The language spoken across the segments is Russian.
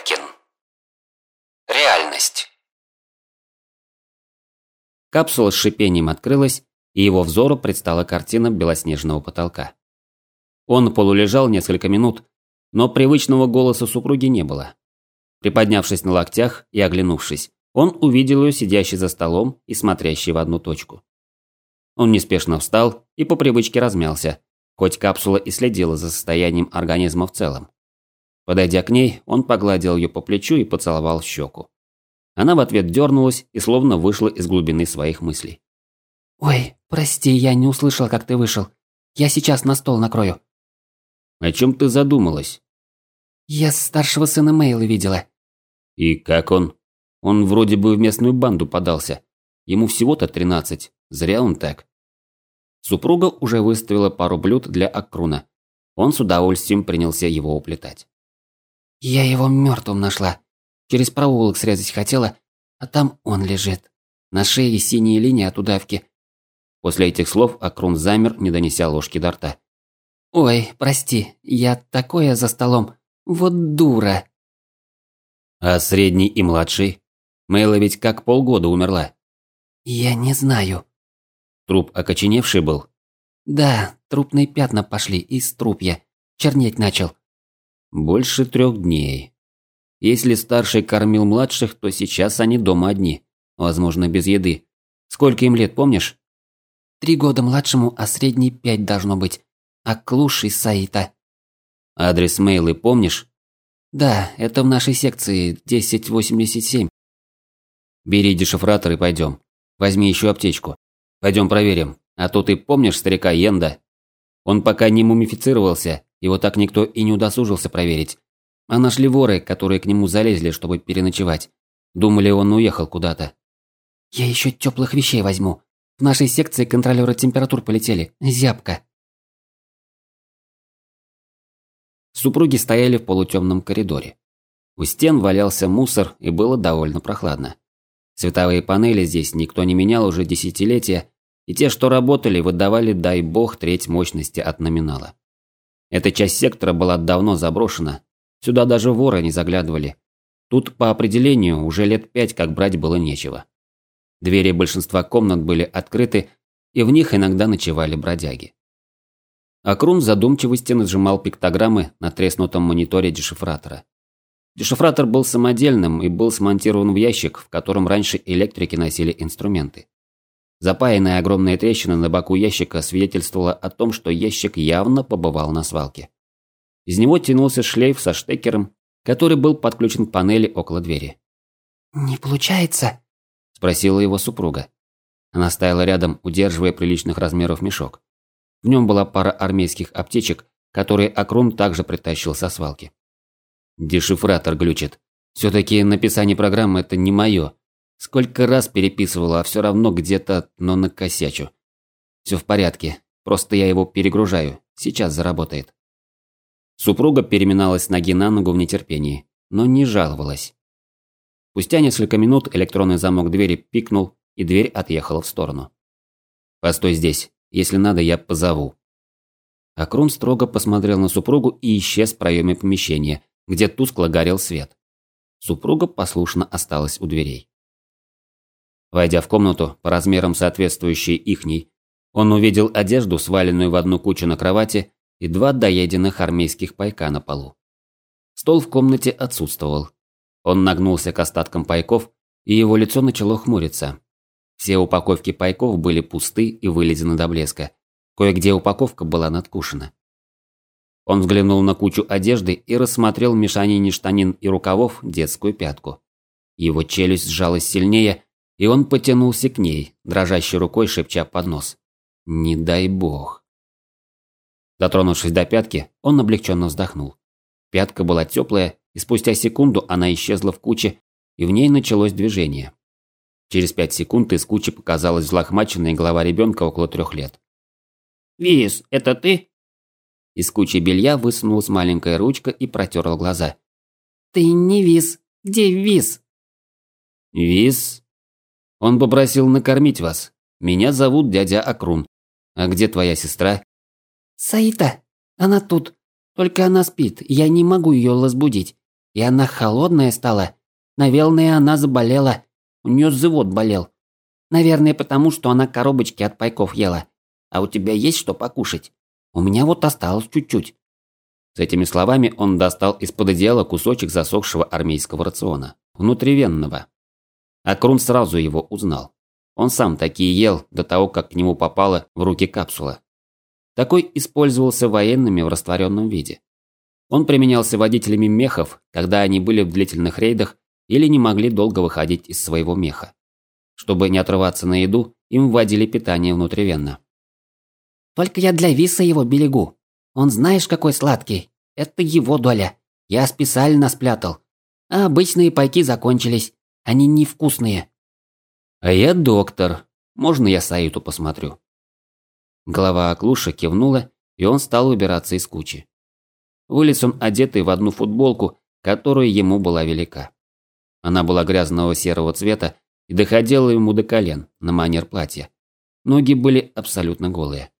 Фредкин. Реальность. Капсула с шипением открылась, и его взору предстала картина белоснежного потолка. Он полулежал несколько минут, но привычного голоса супруги не было. Приподнявшись на локтях и оглянувшись, он увидел ее сидящей за столом и смотрящей в одну точку. Он неспешно встал и по привычке размялся, хоть капсула и следила за состоянием организма в целом. Подойдя к ней, он погладил ее по плечу и поцеловал в щеку. Она в ответ дернулась и словно вышла из глубины своих мыслей. «Ой, прости, я не услышал, как ты вышел. Я сейчас на стол накрою». «О чем ты задумалась?» «Я старшего сына Мейла видела». «И как он?» Он вроде бы в местную банду подался. Ему всего-то тринадцать. Зря он так. Супруга уже выставила пару блюд для Аккруна. Он с удовольствием принялся его уплетать. «Я его мертвым нашла. Через проулок срезать хотела, а там он лежит. На шее синие линии от удавки». После этих слов Акрун замер, не донеся ложки до рта. «Ой, прости, я такое за столом. Вот дура». «А средний и младший?» Мэйла ведь как полгода умерла. Я не знаю. Труп окоченевший был? Да, трупные пятна пошли из трупья. Чернеть начал. Больше трех дней. Если старший кормил младших, то сейчас они дома одни. Возможно, без еды. Сколько им лет, помнишь? Три года младшему, а средний пять должно быть. А клуш из Саита. Адрес Мейлы помнишь? Да, это в нашей секции 1087. Бери дешифратор и пойдем. Возьми еще аптечку. Пойдем проверим. А то ты помнишь старика Йенда? Он пока не мумифицировался, его так никто и не удосужился проверить. А нашли воры, которые к нему залезли, чтобы переночевать. Думали, он уехал куда-то. Я еще теплых вещей возьму. В нашей секции контролеры температур полетели. Зябко. Супруги стояли в полутемном коридоре. У стен валялся мусор и было довольно прохладно. Световые панели здесь никто не менял уже десятилетия, и те, что работали, выдавали, дай бог, треть мощности от номинала. Эта часть сектора была давно заброшена, сюда даже воры не заглядывали. Тут, по определению, уже лет пять как брать было нечего. Двери большинства комнат были открыты, и в них иногда ночевали бродяги. Акрун в задумчивости нажимал пиктограммы на треснутом мониторе дешифратора. Дешифратор был самодельным и был смонтирован в ящик, в котором раньше электрики носили инструменты. Запаянная огромная трещина на боку ящика свидетельствовала о том, что ящик явно побывал на свалке. Из него тянулся шлейф со штекером, который был подключен к панели около двери. «Не получается?» – спросила его супруга. Она стояла рядом, удерживая приличных размеров мешок. В нем была пара армейских аптечек, которые Акрун также притащил со свалки. Дешифратор глючит. Все-таки написание программы это не мое. Сколько раз переписывала, а все равно где-то, но накосячу. Все в порядке. Просто я его перегружаю. Сейчас заработает. Супруга переминалась ноги на ногу в нетерпении, но не жаловалась. Спустя несколько минут электронный замок двери пикнул, и дверь отъехала в сторону. «Постой здесь. Если надо, я позову». Акрун строго посмотрел на супругу и исчез в проеме помещения, где тускло горел свет. Супруга послушно осталась у дверей. Войдя в комнату, по размерам соответствующей ихней, он увидел одежду, сваленную в одну кучу на кровати, и два доеденных армейских пайка на полу. Стол в комнате отсутствовал. Он нагнулся к остаткам пайков, и его лицо начало хмуриться. Все упаковки пайков были пусты и вылезены до блеска. Кое-где упаковка была надкушена. Он взглянул на кучу одежды и рассмотрел в мешанине штанин и рукавов детскую пятку. Его челюсть сжалась сильнее, и он потянулся к ней, дрожащей рукой шепча под нос. «Не дай бог». Дотронувшись до пятки, он облегченно вздохнул. Пятка была теплая, и спустя секунду она исчезла в куче, и в ней началось движение. Через пять секунд из кучи показалась взлохмаченная голова ребенка около трех лет. «Виз, это ты?» Из кучи белья высунулась маленькая ручка и протерла глаза. «Ты не Виз. Где Виз?» «Виз? Он попросил накормить вас. Меня зовут дядя Акрун. А где твоя сестра?» «Саита. Она тут. Только она спит. Я не могу ее разбудить. И она холодная стала. Наверное, она заболела. У нее живот болел. Наверное, потому что она коробочки от пайков ела. А у тебя есть что покушать? У меня вот осталось чуть-чуть. С этими словами он достал из-под одеяла кусочек засохшего армейского рациона, внутривенного. Акрун сразу его узнал. Он сам такие ел до того, как к нему попала в руки капсула. Такой использовался военными в растворенном виде. Он применялся водителями мехов, когда они были в длительных рейдах или не могли долго выходить из своего меха. Чтобы не отрываться на еду, им вводили питание внутривенно. «Только я для Виса его берегу. Он знаешь, какой сладкий. Это его доля. Я специально спрятал. А обычные пайки закончились. Они невкусные». «А я доктор. Можно я Саиту посмотрю?» Голова Аклуша кивнула, и он стал выбираться из кучи. Вылез он одетый в одну футболку, которая ему была велика. Она была грязного серого цвета и доходила ему до колен, на манер платья. Ноги были абсолютно голые.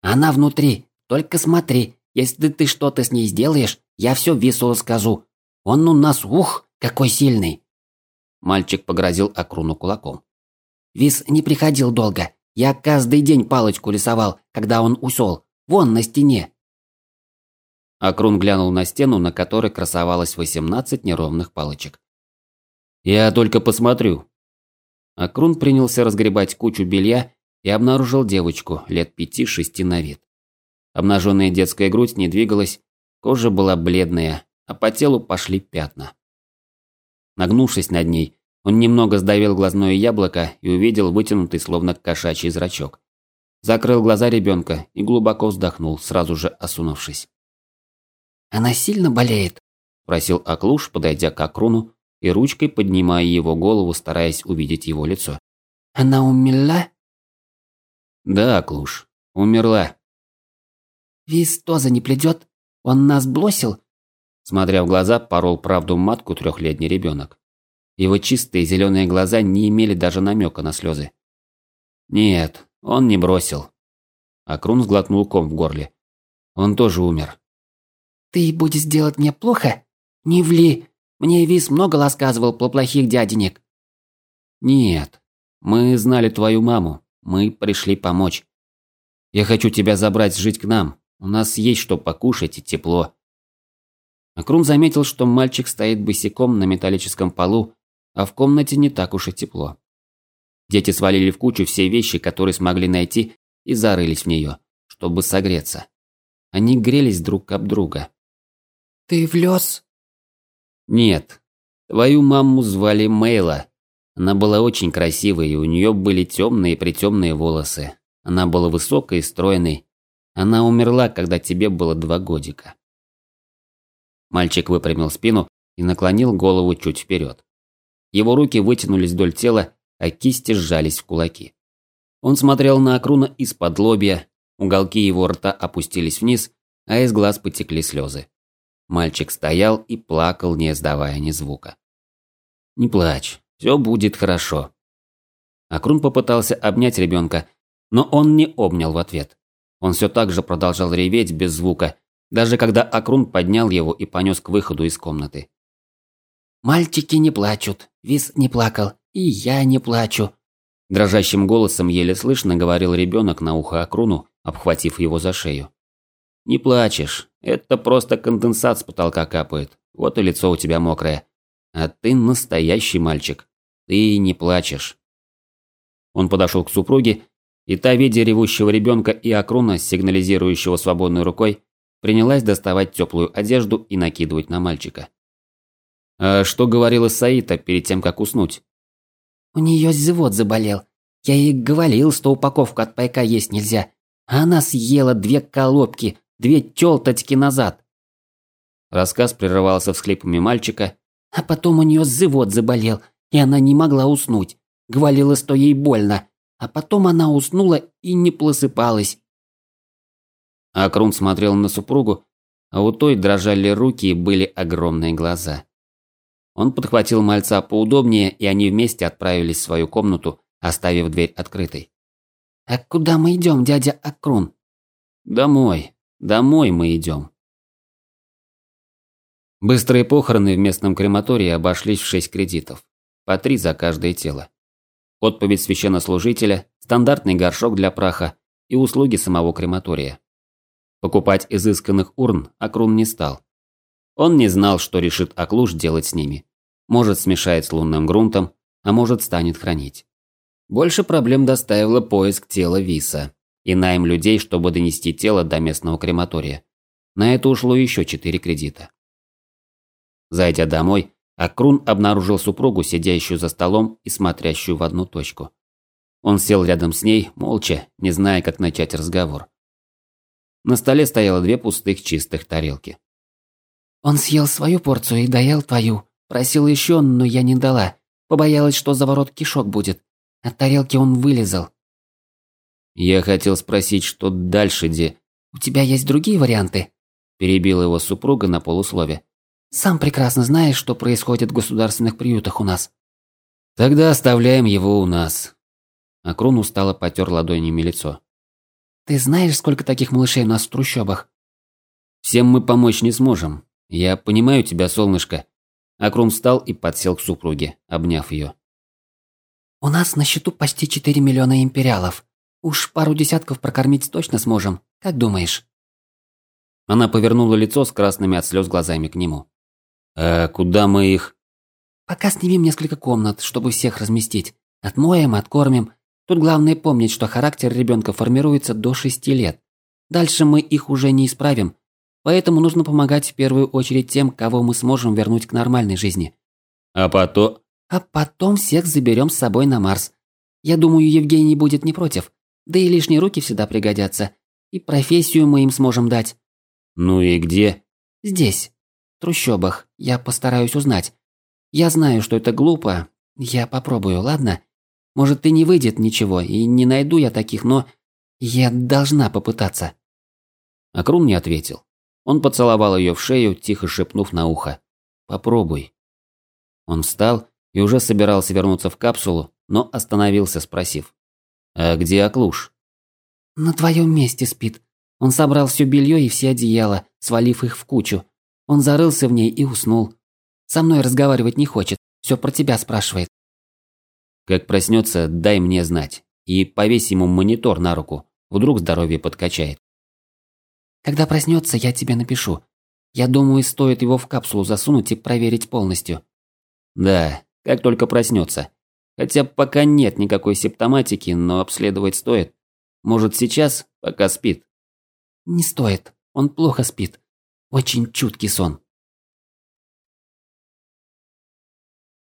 «Она внутри, только смотри, если ты что-то с ней сделаешь, я все весело скажу. Он у нас, ух, какой сильный!» Мальчик погрозил Акруну кулаком. «Вис не приходил долго. Я каждый день палочку рисовал, когда он усол. Вон на стене. Акрун глянул на стену, на которой красовалось 18 неровных палочек. «Я только посмотрю». Акрун принялся разгребать кучу белья и обнаружил девочку лет пяти-шести на вид. Обнаженная детская грудь не двигалась, кожа была бледная, а по телу пошли пятна. Нагнувшись над ней, он немного сдавил глазное яблоко и увидел вытянутый, словно кошачий зрачок. Закрыл глаза ребенка и глубоко вздохнул, сразу же осунувшись. «Она сильно болеет?» – спросил Аклуш, подойдя к Акруну и ручкой поднимая его голову, стараясь увидеть его лицо. «Она умерла?» «Да, Аклуш, умерла». «Вис тоже не придет? Он нас бросил?» Смотря в глаза, порол правду матку трехлетний ребенок. Его чистые зеленые глаза не имели даже намека на слезы. «Нет, он не бросил». Акрун сглотнул ком в горле. «Он тоже умер. «Ты будешь делать мне плохо? Не вли. Мне Вис много рассказывал про плохих дяденек». «Нет. Мы знали твою маму. Мы пришли помочь. Я хочу тебя забрать жить к нам. У нас есть что покушать и тепло». Акрун заметил, что мальчик стоит босиком на металлическом полу, а в комнате не так уж и тепло. Дети свалили в кучу все вещи, которые смогли найти, и зарылись в нее, чтобы согреться. Они грелись друг об друга. «Ты влез?» «Нет. Твою маму звали Мейла. Она была очень красивой, и у нее были темные-притемные волосы. Она была высокой и стройной. Она умерла, когда тебе было два годика». Мальчик выпрямил спину и наклонил голову чуть вперед. Его руки вытянулись вдоль тела, а кисти сжались в кулаки. Он смотрел на Акруна из-под лобья, уголки его рта опустились вниз, а из глаз потекли слезы. Мальчик стоял и плакал, не издавая ни звука. «Не плачь, все будет хорошо». Акрун попытался обнять ребенка, но он не обнял в ответ. Он все так же продолжал реветь без звука, даже когда Акрун поднял его и понес к выходу из комнаты. «Мальчики не плачут, Вис не плакал, и я не плачу», Дрожащим голосом еле слышно говорил ребенок на ухо Акруну, обхватив его за шею. «Не плачешь. Это просто конденсат с потолка капает. Вот и лицо у тебя мокрое. А ты настоящий мальчик. Ты не плачешь». Он подошел к супруге, и та, видя ревущего ребенка и Акруна, сигнализирующего свободной рукой, принялась доставать теплую одежду и накидывать на мальчика. «А что говорила Саита перед тем, как уснуть?» «У нее живот заболел. Я ей говорил, что упаковку от пайка есть нельзя. А она съела две колобки, Две тёлточки назад. Рассказ прерывался всхлипами мальчика. А потом у неё живот заболел, и она не могла уснуть. Говорила, что ей больно. А потом она уснула и не просыпалась. Акрун смотрел на супругу, а у той дрожали руки и были огромные глаза. Он подхватил мальца поудобнее, и они вместе отправились в свою комнату, оставив дверь открытой. «А куда мы идем, дядя Акрун?» «Домой», Домой мы идем. Быстрые похороны в местном крематории обошлись в 6 кредитов, по три за каждое тело. Отповедь священнослужителя, стандартный горшок для праха и услуги самого крематория. Покупать изысканных урн Акрун не стал. Он не знал, что решит Аклуш делать с ними. Может, смешает с лунным грунтом, а может, станет хранить. Больше проблем доставило поиск тела Виса и найм людей, чтобы донести тело до местного крематория. На это ушло еще четыре кредита. Зайдя домой, Акрун обнаружил супругу, сидящую за столом и смотрящую в одну точку. Он сел рядом с ней, молча, не зная, как начать разговор. На столе стояло две пустых чистых тарелки. «Он съел свою порцию и доел твою. Просил еще, но я не дала. Побоялась, что заворот кишок будет. От тарелки он вылезал». «Я хотел спросить, что дальше, Ди...» «У тебя есть другие варианты?» Перебила его супруга на полуслове. Сам прекрасно знаешь, что происходит в государственных приютах у нас. Тогда оставляем его у нас. Акрун устало потер ладонями лицо. Ты знаешь, сколько таких малышей у нас в трущобах? Всем мы помочь не сможем. Я понимаю тебя, солнышко. Акрун встал и подсел к супруге, обняв ее. У нас на счету почти 4 миллиона империалов. Уж пару десятков прокормить точно сможем. Как думаешь? Она повернула лицо с красными от слез глазами к нему. «А куда мы их?» «Пока снимем несколько комнат, чтобы всех разместить. Отмоем, откормим. Тут главное помнить, что характер ребенка формируется до шести лет. Дальше мы их уже не исправим. Поэтому нужно помогать в первую очередь тем, кого мы сможем вернуть к нормальной жизни. А потом... А потом всех заберем с собой на Марс. Я думаю, Евгений будет не против. Да и лишние руки всегда пригодятся. И профессию мы им сможем дать. Ну и где? Здесь трущобах. Я постараюсь узнать. Я знаю, что это глупо. Я попробую, ладно? Может, и не выйдет ничего, и не найду я таких, но я должна попытаться. Акрун не ответил. Он поцеловал ее в шею, тихо шепнув на ухо. «Попробуй». Он встал и уже собирался вернуться в капсулу, но остановился, спросив. «А где Аклуш?» «На твоем месте спит. Он собрал все белье и все одеяла, свалив их в кучу. Он зарылся в ней и уснул. Со мной разговаривать не хочет, все про тебя спрашивает. Как проснется, дай мне знать. И повесь ему монитор на руку, вдруг здоровье подкачает. Когда проснется, я тебе напишу. Я думаю, стоит его в капсулу засунуть и проверить полностью. Да, как только проснется. Хотя пока нет никакой симптоматики, но обследовать стоит. Может сейчас, пока спит. Не стоит. Он плохо спит. Очень чуткий сон.